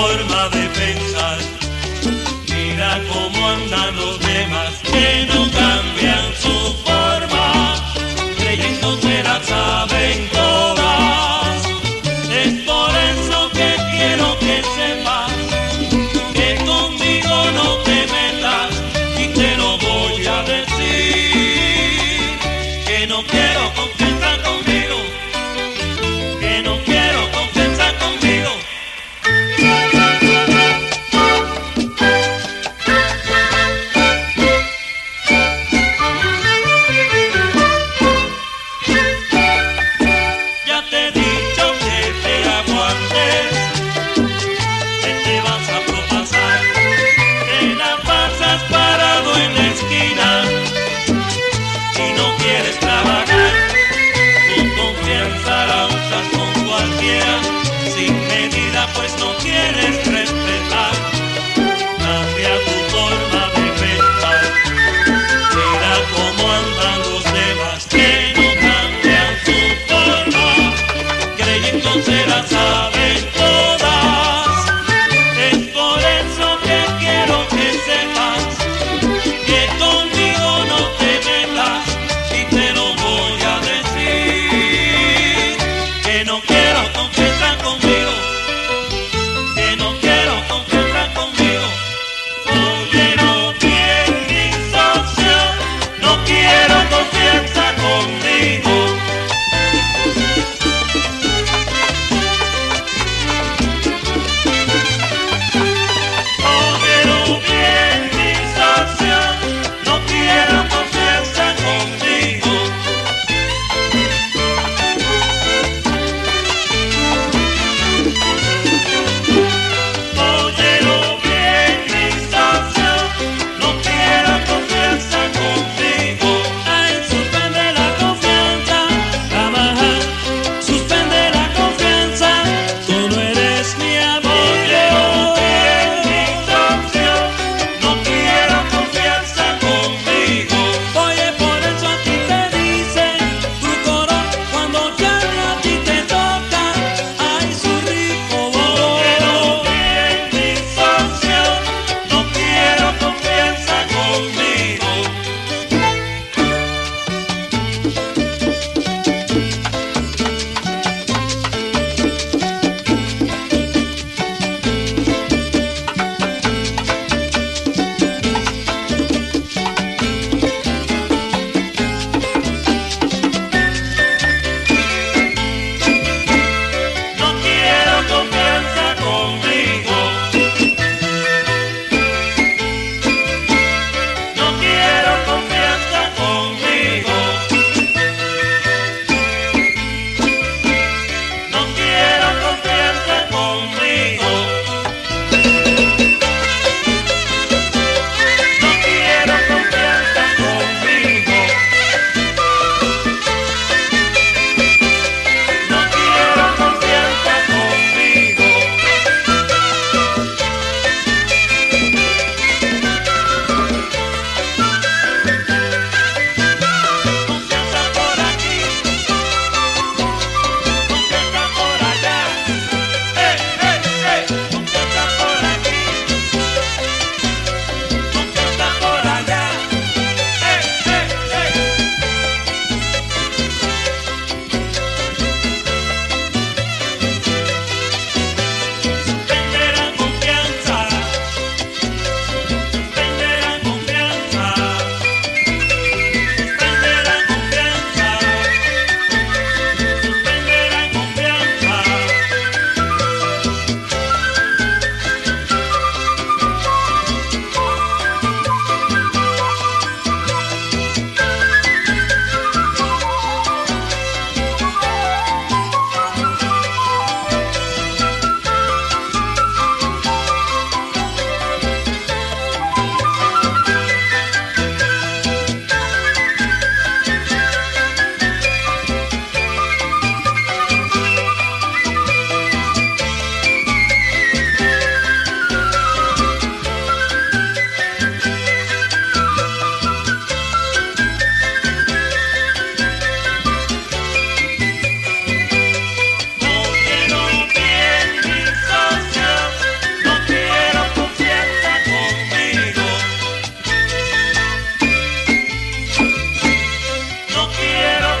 Lord. trabajar, tu confianza la usas con cualquiera, sin medida pues no quieres respetar. Nadie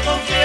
Okay.